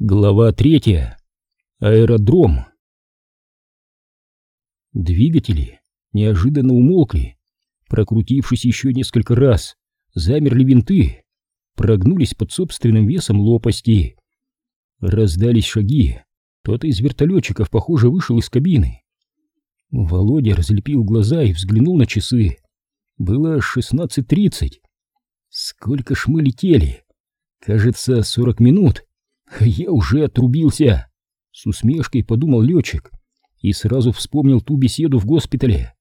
Глава третья. Аэродром. Двигатели неожиданно умолкли. Прокрутившись еще несколько раз, замерли винты, прогнулись под собственным весом лопасти. Раздались шаги. Кто-то из вертолетчиков, похоже, вышел из кабины. Володя разлепил глаза и взглянул на часы. Было 16.30. Сколько ж мы летели? Кажется, 40 минут. Я уже отрубился, с усмешкой подумал летчик и сразу вспомнил ту беседу в госпитале.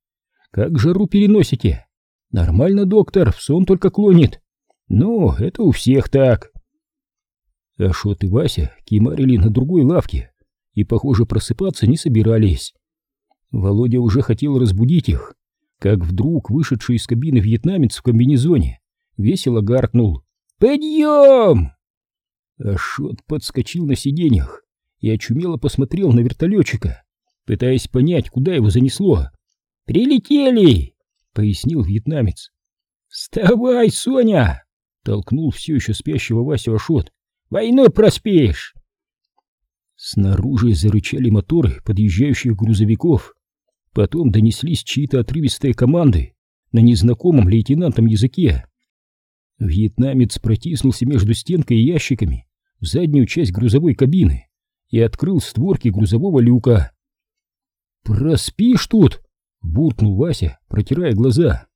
Как жару переносите? Нормально, доктор, в сон только клонит. Ну, это у всех так. Ашот и Вася кимарили на другой лавке и, похоже, просыпаться не собирались. Володя уже хотел разбудить их, как вдруг вышедший из кабины вьетнамец в комбинезоне весело гаркнул. «Подъем!» Ашот подскочил на сиденьях и очумело посмотрел на вертолетчика, пытаясь понять, куда его занесло. «Прилетели!» — пояснил вьетнамец. «Вставай, Соня!» — толкнул все еще спящего Васю Ашот. «Войну проспишь!» Снаружи зарычали моторы подъезжающих грузовиков. Потом донеслись чьи-то отрывистые команды на незнакомом лейтенантом языке. Вьетнамец протиснулся между стенкой и ящиками в заднюю часть грузовой кабины и открыл створки грузового люка. «Проспишь тут!» — буркнул Вася, протирая глаза.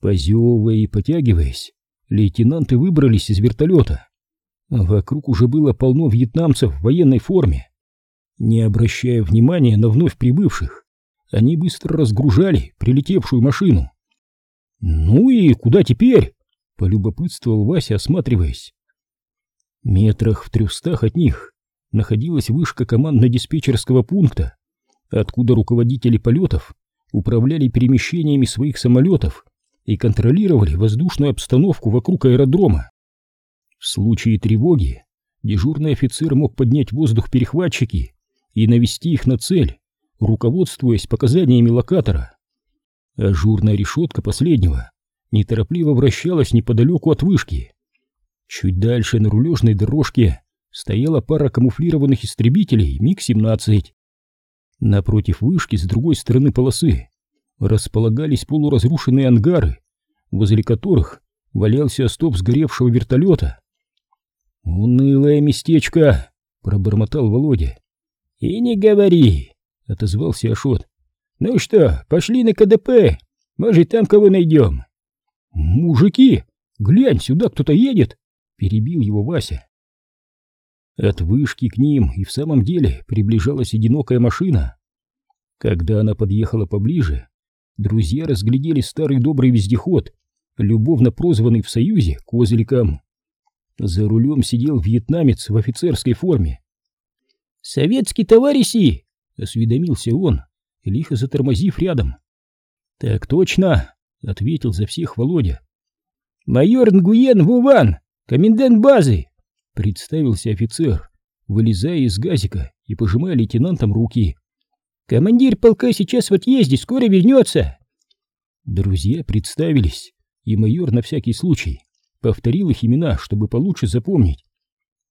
Позевывая и потягиваясь, лейтенанты выбрались из вертолета. Вокруг уже было полно вьетнамцев в военной форме. Не обращая внимания на вновь прибывших, они быстро разгружали прилетевшую машину. «Ну и куда теперь?» — полюбопытствовал Вася, осматриваясь. Метрах в трехстах от них находилась вышка командно-диспетчерского пункта, откуда руководители полетов управляли перемещениями своих самолетов и контролировали воздушную обстановку вокруг аэродрома. В случае тревоги дежурный офицер мог поднять в воздух перехватчики и навести их на цель, руководствуясь показаниями локатора. Ажурная решетка последнего неторопливо вращалась неподалеку от вышки. Чуть дальше на рулежной дорожке стояла пара камуфлированных истребителей МиГ-17. Напротив вышки с другой стороны полосы располагались полуразрушенные ангары, возле которых валялся остов сгоревшего вертолета. «Унылое местечко!» — пробормотал Володя. «И не говори!» — отозвался Ашот. «Ну что, пошли на КДП, может, там кого найдем?» «Мужики, глянь, сюда кто-то едет!» перебил его Вася. От вышки к ним и в самом деле приближалась одинокая машина. Когда она подъехала поближе, друзья разглядели старый добрый вездеход, любовно прозванный в Союзе Козликом. За рулем сидел вьетнамец в офицерской форме. «Советский товарищи!» — осведомился он, лихо затормозив рядом. «Так точно!» — ответил за всех Володя. «Майор Нгуен Вуван!» «Комендант базы!» — представился офицер, вылезая из газика и пожимая лейтенантам руки. «Командир полка сейчас в отъезде, скоро вернется!» Друзья представились, и майор на всякий случай повторил их имена, чтобы получше запомнить.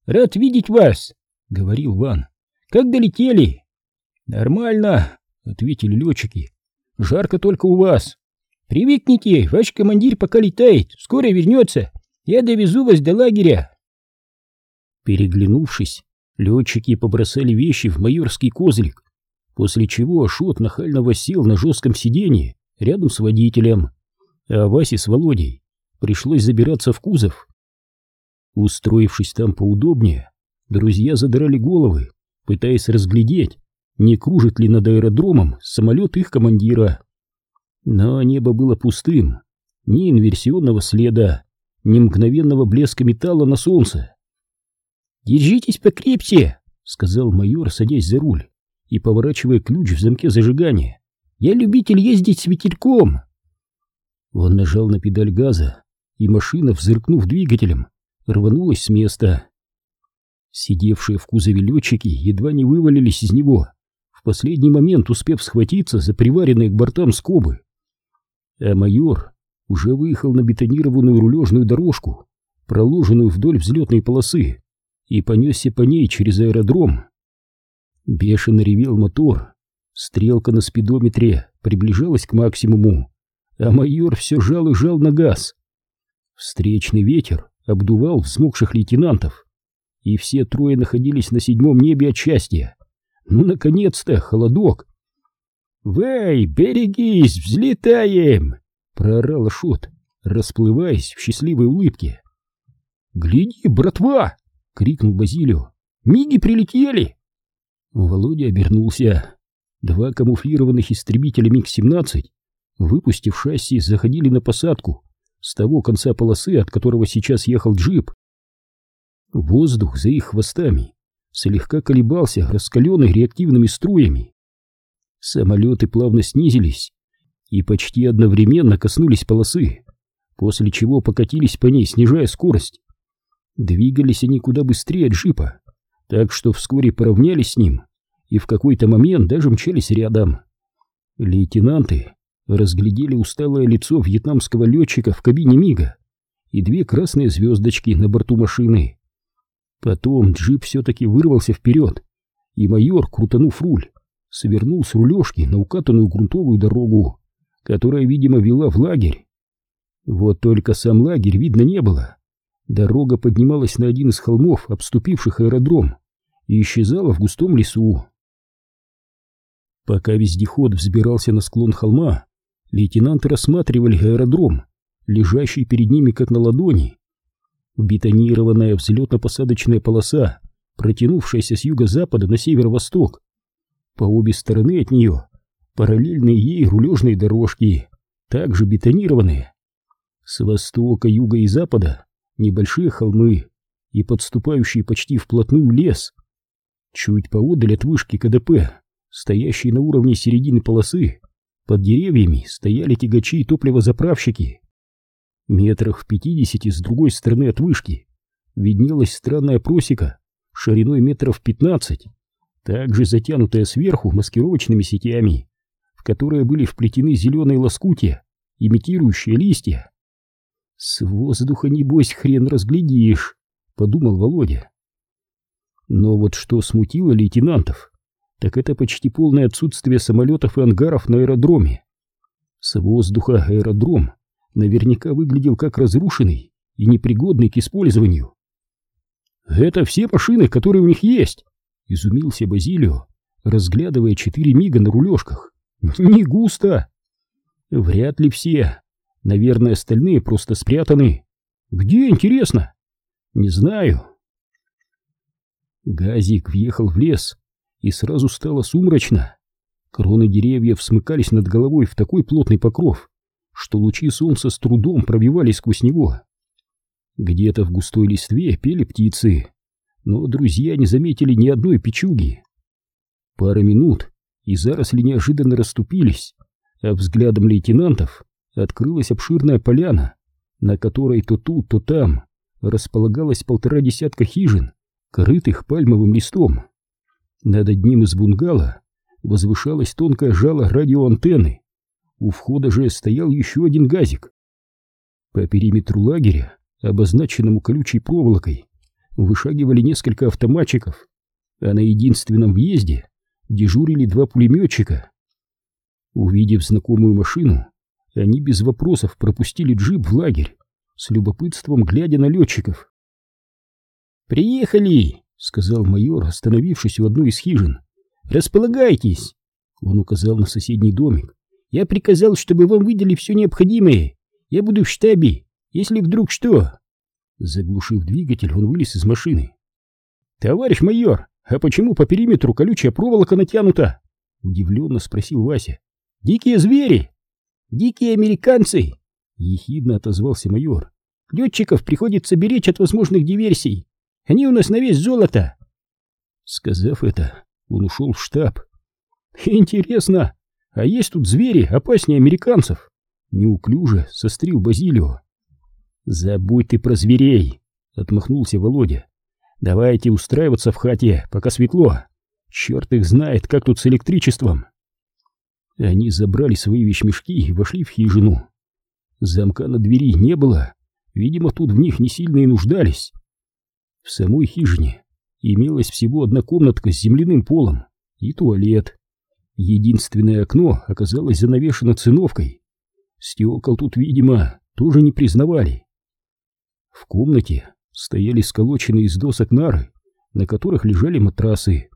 «Рад видеть вас!» — говорил Ван. «Как долетели?» «Нормально!» — ответили летчики. «Жарко только у вас!» «Привыкните, ваш командир пока летает, скоро вернется!» Я довезу вас до лагеря. Переглянувшись, летчики побросали вещи в майорский козлик, после чего Ашот нахально восел на жестком сиденье рядом с водителем, а Васе с Володей пришлось забираться в кузов. Устроившись там поудобнее, друзья задрали головы, пытаясь разглядеть, не кружит ли над аэродромом самолет их командира. Но небо было пустым, ни инверсионного следа, ни мгновенного блеска металла на солнце. «Держитесь покрепче!» — сказал майор, садясь за руль и поворачивая ключ в замке зажигания. «Я любитель ездить с ветерком!» Он нажал на педаль газа, и машина, взыркнув двигателем, рванулась с места. Сидевшие в кузове летчики едва не вывалились из него, в последний момент успев схватиться за приваренные к бортам скобы. А майор уже выехал на бетонированную рулежную дорожку, проложенную вдоль взлетной полосы, и понесся по ней через аэродром. Бешено ревел мотор, стрелка на спидометре приближалась к максимуму, а майор все жал и жал на газ. Встречный ветер обдувал взмокших лейтенантов, и все трое находились на седьмом небе от счастья. Ну, наконец-то, холодок! «Вэй, берегись, взлетаем!» — проорал Шот, расплываясь в счастливой улыбке. «Гляди, братва!» — крикнул Базилио. «Миги прилетели!» Володя обернулся. Два камуфлированных истребителя МиГ-17, выпустив шасси, заходили на посадку с того конца полосы, от которого сейчас ехал джип. Воздух за их хвостами слегка колебался, раскаленный реактивными струями. Самолеты плавно снизились и почти одновременно коснулись полосы, после чего покатились по ней, снижая скорость. Двигались они куда быстрее джипа, так что вскоре поравнялись с ним и в какой-то момент даже мчались рядом. Лейтенанты разглядели усталое лицо вьетнамского летчика в кабине Мига и две красные звездочки на борту машины. Потом джип все-таки вырвался вперед, и майор, крутанув руль, свернул с рулежки на укатанную грунтовую дорогу, которая, видимо, вела в лагерь. Вот только сам лагерь видно не было. Дорога поднималась на один из холмов, обступивших аэродром, и исчезала в густом лесу. Пока вездеход взбирался на склон холма, лейтенанты рассматривали аэродром, лежащий перед ними как на ладони. Бетонированная взлетно-посадочная полоса, протянувшаяся с юго-запада на северо-восток. По обе стороны от нее параллельные ей рулежные дорожки, также бетонированные. С востока, юга и запада небольшие холмы и подступающий почти вплотную лес. Чуть поодаль от вышки КДП, стоящей на уровне середины полосы, под деревьями стояли тягачи и топливозаправщики. Метрах в пятидесяти с другой стороны от вышки виднелась странная просека шириной метров пятнадцать, также затянутая сверху маскировочными сетями, в которые были вплетены зеленые лоскутия, имитирующие листья. «С воздуха, небось, хрен разглядишь», — подумал Володя. Но вот что смутило лейтенантов, так это почти полное отсутствие самолетов и ангаров на аэродроме. С воздуха аэродром наверняка выглядел как разрушенный и непригодный к использованию. «Это все машины, которые у них есть», — изумился Базилио, разглядывая четыре мига на рулежках. «Не густо!» «Вряд ли все. Наверное, остальные просто спрятаны. Где, интересно?» «Не знаю». Газик въехал в лес, и сразу стало сумрачно. Кроны деревьев смыкались над головой в такой плотный покров, что лучи солнца с трудом пробивались сквозь него. Где-то в густой листве пели птицы, но друзья не заметили ни одной печуги. Пара минут, и заросли неожиданно расступились, а взглядом лейтенантов открылась обширная поляна, на которой то тут, то там располагалось полтора десятка хижин, крытых пальмовым листом. Над одним из бунгало возвышалась тонкая жало радиоантенны, у входа же стоял еще один газик. По периметру лагеря, обозначенному колючей проволокой, вышагивали несколько автоматчиков, а на единственном въезде дежурили два пулеметчика. Увидев знакомую машину, они без вопросов пропустили джип в лагерь, с любопытством глядя на летчиков. «Приехали!» — сказал майор, остановившись у одной из хижин. «Располагайтесь!» Он указал на соседний домик. Я приказал, чтобы вам выдали все необходимое. Я буду в штабе, если вдруг что. Заглушив двигатель, он вылез из машины. Товарищ майор, а почему по периметру колючая проволока натянута? Удивленно спросил Вася. Дикие звери! Дикие американцы! Ехидно отозвался майор. Летчиков приходится беречь от возможных диверсий. Они у нас на весь золото. Сказав это, он ушел в штаб. Интересно, а есть тут звери опаснее американцев. Неуклюже сострил Базилио. Забудь ты про зверей, отмахнулся Володя. Давайте устраиваться в хате, пока светло. Черт их знает, как тут с электричеством. Они забрали свои вещмешки и вошли в хижину. Замка на двери не было. Видимо, тут в них не сильно и нуждались. В самой хижине имелась всего одна комнатка с земляным полом и туалет. Единственное окно оказалось занавешено циновкой. Стекол тут, видимо, тоже не признавали. В комнате стояли сколоченные из досок нары, на которых лежали матрасы.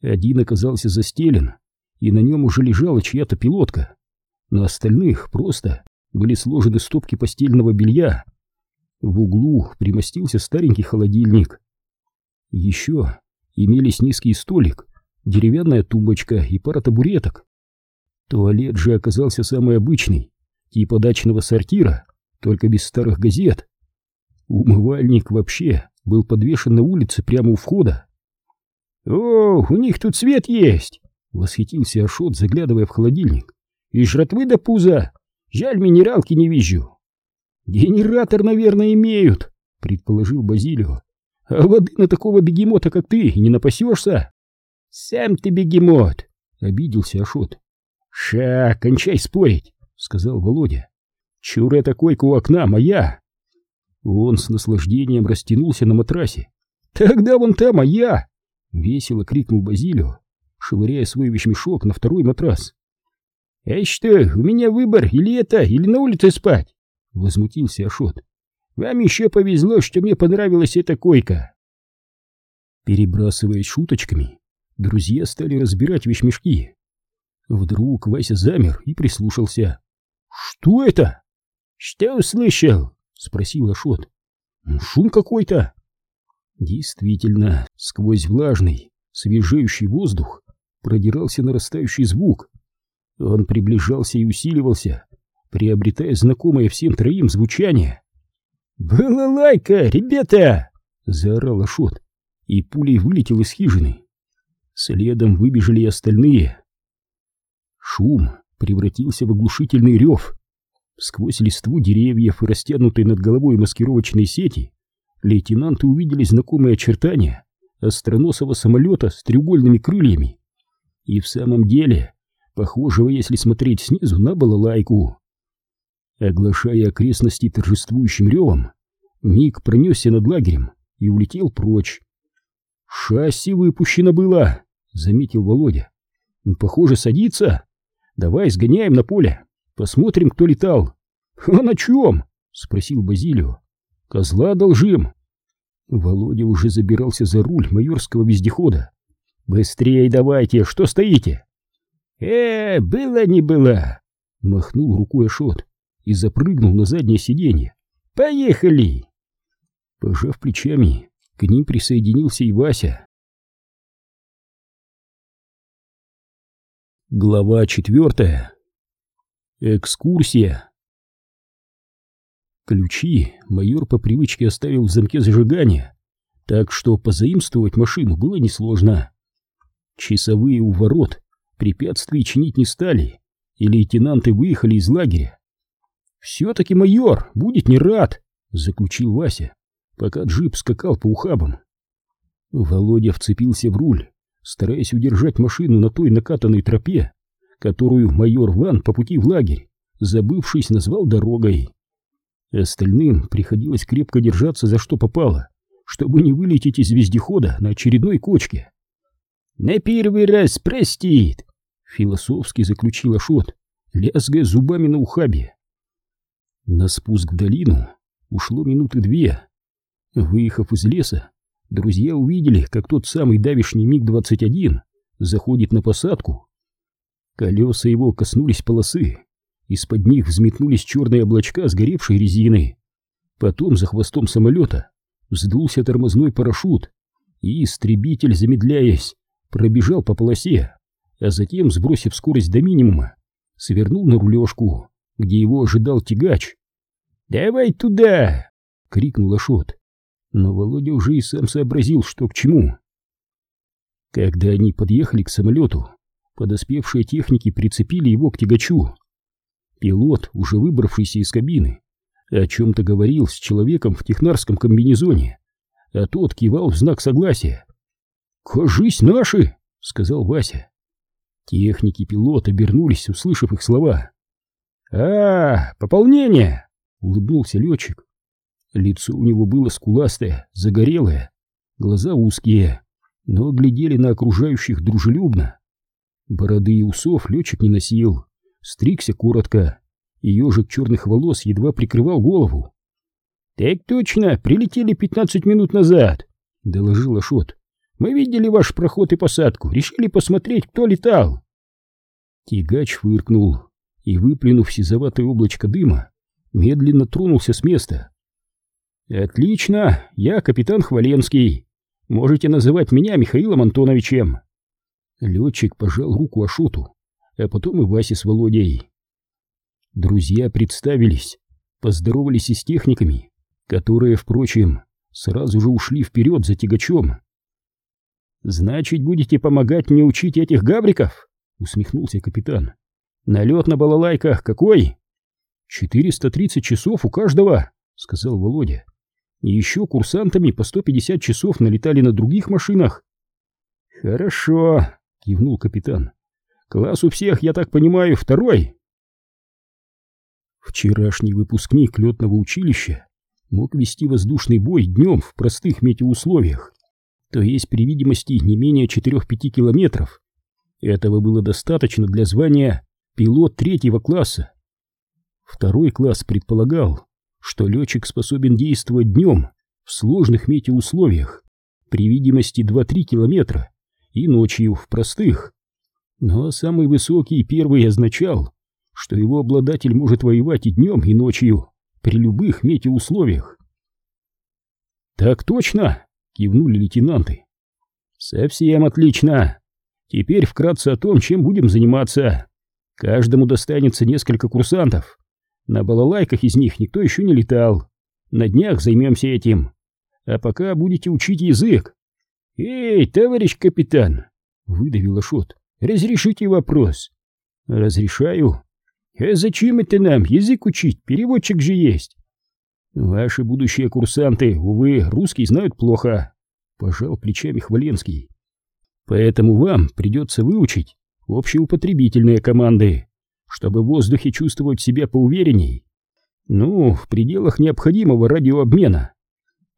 Один оказался застелен, и на нем уже лежала чья-то пилотка. На остальных просто были сложены стопки постельного белья. В углу примостился старенький холодильник. Еще имелись низкий столик, деревянная тумбочка и пара табуреток. Туалет же оказался самый обычный, типа дачного сортира, только без старых газет. Умывальник вообще был подвешен на улице прямо у входа. «О, у них тут свет есть!» — восхитился Ашот, заглядывая в холодильник. «И жратвы до пуза! Жаль, минералки не вижу!» «Генератор, наверное, имеют!» — предположил Базилио. «А воды на такого бегемота, как ты, не напасешься!» «Сам ты бегемот!» — обиделся Ашот. «Ша, кончай спорить!» — сказал Володя. «Чур эта койка у окна моя!» Он с наслаждением растянулся на матрасе. «Тогда вон та моя!» — весело крикнул Базилио, швыряя свой вещмешок на второй матрас. «А что, у меня выбор или это, или на улице спать?» — возмутился Ашот. «Вам еще повезло, что мне понравилась эта койка!» Перебрасываясь шуточками, друзья стали разбирать вещмешки. Вдруг Вася замер и прислушался. «Что это?» «Что услышал?» — спросил Ашот. «Шум какой-то!» Действительно, сквозь влажный, свежеющий воздух продирался нарастающий звук. Он приближался и усиливался, приобретая знакомое всем троим звучание. «Балалайка, ребята!» — заорал Ашот, и пулей вылетел из хижины. Следом выбежали и остальные. Шум превратился в оглушительный рев. Сквозь листву деревьев и растянутой над головой маскировочной сети лейтенанты увидели знакомые очертания остроносого самолета с треугольными крыльями. И в самом деле, похожего, если смотреть снизу, на балалайку. Оглашая окрестности торжествующим ревом, Миг пронесся над лагерем и улетел прочь. «Шасси выпущено было!» — заметил Володя. «Похоже, садится. Давай сгоняем на поле, Посмотрим, кто летал. А на чем? Спросил Базилио. Козла должим. Володя уже забирался за руль майорского вездехода. Быстрее давайте, что стоите? Э, было не было. Махнул рукой Ашот и запрыгнул на заднее сиденье. Поехали! Пожав плечами, к ним присоединился и Вася. Глава четвертая Экскурсия. Ключи майор по привычке оставил в замке зажигания, так что позаимствовать машину было несложно. Часовые у ворот препятствий чинить не стали, и лейтенанты выехали из лагеря. «Все-таки майор будет не рад», — заключил Вася, пока джип скакал по ухабам. Володя вцепился в руль, стараясь удержать машину на той накатанной тропе, которую майор Ван по пути в лагерь, забывшись, назвал дорогой. Остальным приходилось крепко держаться за что попало, чтобы не вылететь из вездехода на очередной кочке. «На первый раз простит!» — философски заключил Ашот, лязгая зубами на ухабе. На спуск в долину ушло минуты две. Выехав из леса, друзья увидели, как тот самый давишний МиГ-21 заходит на посадку Колеса его коснулись полосы, из-под них взметнулись черные облачка сгоревшей резины. Потом за хвостом самолета вздулся тормозной парашют, и истребитель, замедляясь, пробежал по полосе, а затем, сбросив скорость до минимума, свернул на рулежку, где его ожидал тягач. «Давай туда!» — крикнул Ашот. Но Володя уже и сам сообразил, что к чему. Когда они подъехали к самолету, подоспевшие техники прицепили его к тягачу. Пилот, уже выбравшийся из кабины, о чем-то говорил с человеком в технарском комбинезоне, а тот кивал в знак согласия. «Кажись, наши!» — сказал Вася. Техники пилот обернулись, услышав их слова. «А, пополнение!» — улыбнулся летчик. Лицо у него было скуластое, загорелое, глаза узкие, но глядели на окружающих дружелюбно. Бороды и усов летчик не носил, стригся коротко, и ежик черных волос едва прикрывал голову. «Так точно, прилетели пятнадцать минут назад», — доложил Ашот. «Мы видели ваш проход и посадку, решили посмотреть, кто летал». Тягач фыркнул и, выплюнув сизоватое облачко дыма, медленно тронулся с места. «Отлично, я капитан Хваленский. Можете называть меня Михаилом Антоновичем». Летчик пожал руку Ашоту, а потом и Васе с Володей. Друзья представились, поздоровались и с техниками, которые, впрочем, сразу же ушли вперед за тягачом. «Значит, будете помогать мне учить этих габриков?» — усмехнулся капитан. «Налет на балалайках какой?» «Четыреста тридцать часов у каждого», — сказал Володя. «И еще курсантами по сто пятьдесят часов налетали на других машинах». «Хорошо», — кивнул капитан. «Класс у всех, я так понимаю, второй?» Вчерашний выпускник летного училища мог вести воздушный бой днем в простых метеоусловиях, то есть при видимости не менее 4-5 километров. Этого было достаточно для звания пилот третьего класса. Второй класс предполагал, что летчик способен действовать днем в сложных метеоусловиях при видимости 2-3 километра и ночью в простых. Но самый высокий первый означал, что его обладатель может воевать и днем, и ночью, при любых метеоусловиях. «Так точно!» — кивнули лейтенанты. «Совсем отлично! Теперь вкратце о том, чем будем заниматься. Каждому достанется несколько курсантов. На балалайках из них никто еще не летал. На днях займемся этим. А пока будете учить язык. «Эй, товарищ капитан!» — выдавил Ашот. «Разрешите вопрос?» «Разрешаю. А зачем это нам язык учить? Переводчик же есть. Ваши будущие курсанты, увы, русский знают плохо, пожал плечами Хваленский. Поэтому вам придется выучить общеупотребительные команды, чтобы в воздухе чувствовать себя поуверенней. Ну, в пределах необходимого радиообмена.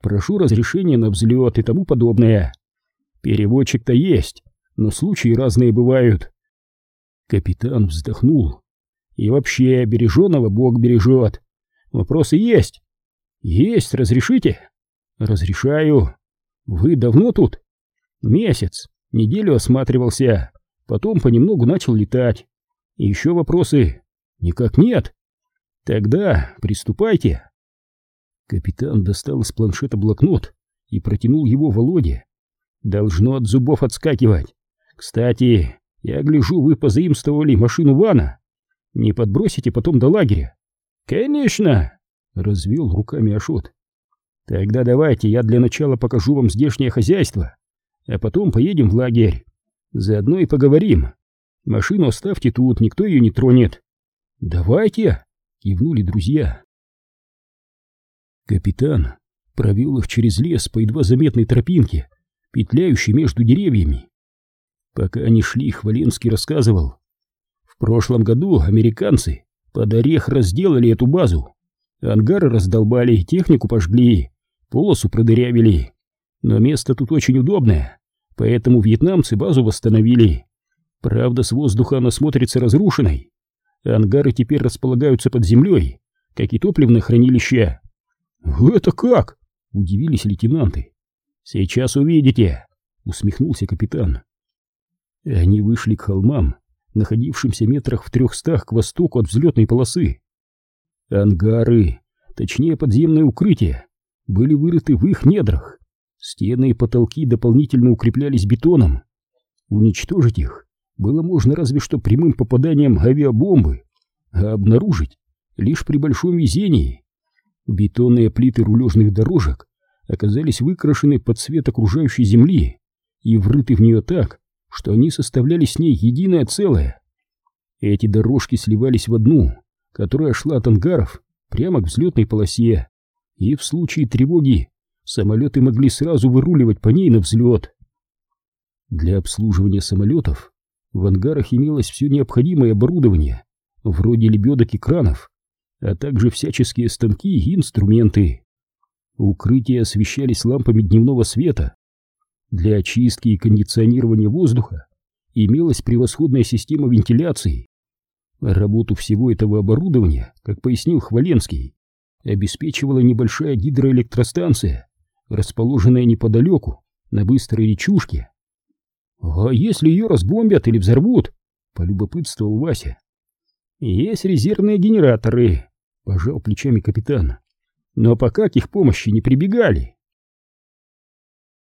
Прошу разрешения на взлет и тому подобное. Переводчик-то есть, но случаи разные бывают. Капитан вздохнул и вообще, береженого Бог бережет. Вопросы есть? Есть, разрешите? Разрешаю. Вы давно тут? Месяц. Неделю осматривался. Потом понемногу начал летать. Еще вопросы? Никак нет. Тогда приступайте. Капитан достал из планшета блокнот и протянул его Володе. Должно от зубов отскакивать. Кстати, я гляжу, вы позаимствовали машину Вана. Не подбросите потом до лагеря? Конечно, развел руками Ашот. Тогда давайте я для начала покажу вам здешнее хозяйство, а потом поедем в лагерь. Заодно и поговорим. Машину оставьте тут, никто ее не тронет. Давайте, кивнули друзья. Капитан провел их через лес по едва заметной тропинке, петляющей между деревьями. Пока они шли, Хваленский рассказывал, в прошлом году американцы под орех разделали эту базу. Ангары раздолбали, технику пожгли, полосу продырявили. Но место тут очень удобное, поэтому вьетнамцы базу восстановили. Правда, с воздуха она смотрится разрушенной. Ангары теперь располагаются под землей, как и топливное хранилище. «Это как?» — удивились лейтенанты. «Сейчас увидите», — усмехнулся капитан. Они вышли к холмам, находившимся метрах в трехстах к востоку от взлетной полосы. Ангары, точнее подземное укрытие, были вырыты в их недрах. Стены и потолки дополнительно укреплялись бетоном. Уничтожить их было можно разве что прямым попаданием авиабомбы, а обнаружить лишь при большом везении. Бетонные плиты рулежных дорожек оказались выкрашены под цвет окружающей земли и врыты в нее так, что они составляли с ней единое целое. Эти дорожки сливались в одну, которая шла от ангаров прямо к взлетной полосе, и в случае тревоги самолеты могли сразу выруливать по ней на взлет. Для обслуживания самолетов в ангарах имелось все необходимое оборудование, вроде лебедок и кранов, а также всяческие станки и инструменты. Укрытия освещались лампами дневного света, Для очистки и кондиционирования воздуха имелась превосходная система вентиляции. Работу всего этого оборудования, как пояснил Хваленский, обеспечивала небольшая гидроэлектростанция, расположенная неподалеку, на быстрой речушке. «А если ее разбомбят или взорвут?» — полюбопытствовал Вася. «Есть резервные генераторы», — пожал плечами капитан. «Но пока к их помощи не прибегали».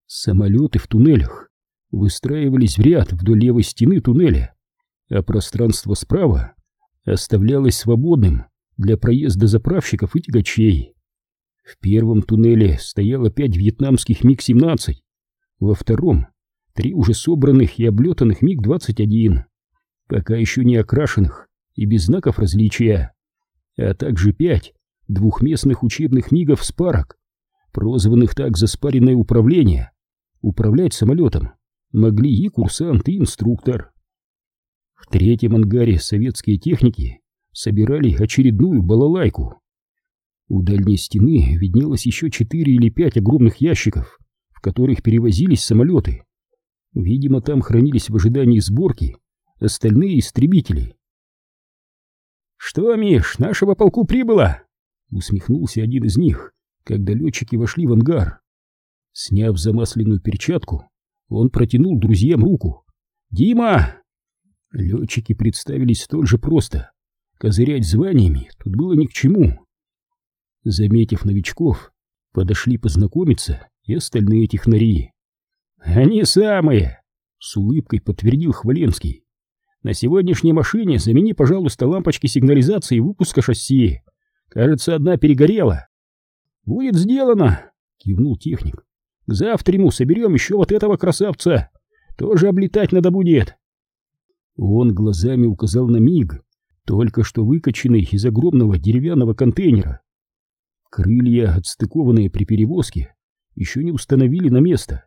Самолеты в туннелях выстраивались в ряд вдоль левой стены туннеля, а пространство справа оставлялось свободным для проезда заправщиков и тягачей. В первом туннеле стояло пять вьетнамских МиГ-17, во втором — три уже собранных и облетанных МиГ-21, пока еще не окрашенных и без знаков различия, а также пять двухместных учебных МиГов «Спарок», прозванных так за спаренное управление. Управлять самолетом могли и курсант, и инструктор. В третьем ангаре советские техники собирали очередную балалайку. У дальней стены виднелось еще четыре или пять огромных ящиков, в которых перевозились самолеты. Видимо, там хранились в ожидании сборки остальные истребители. «Что, Миш, нашего полку прибыло?» — усмехнулся один из них, когда летчики вошли в ангар. Сняв замасленную перчатку, он протянул друзьям руку. «Дима!» Летчики представились столь же просто. Козырять званиями тут было ни к чему. Заметив новичков, подошли познакомиться и остальные технари. «Они самые!» — с улыбкой подтвердил Хваленский. «На сегодняшней машине замени, пожалуйста, лампочки сигнализации выпуска шасси. Кажется, одна перегорела». «Будет сделано!» — кивнул техник. «К завтраму соберем еще вот этого красавца. Тоже облетать надо будет». Он глазами указал на миг, только что выкачанный из огромного деревянного контейнера. Крылья, отстыкованные при перевозке, еще не установили на место,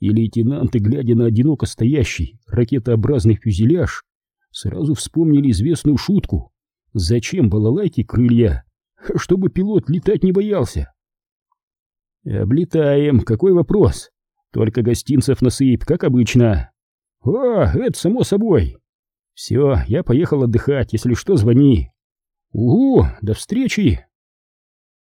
и лейтенанты, глядя на одиноко стоящий ракетообразный фюзеляж, сразу вспомнили известную шутку. Зачем балалайке крылья? Чтобы пилот летать не боялся. «Облетаем, какой вопрос? Только гостинцев насыпь, как обычно». «О, это само собой. Все, я поехал отдыхать, если что, звони». «Угу, до встречи!»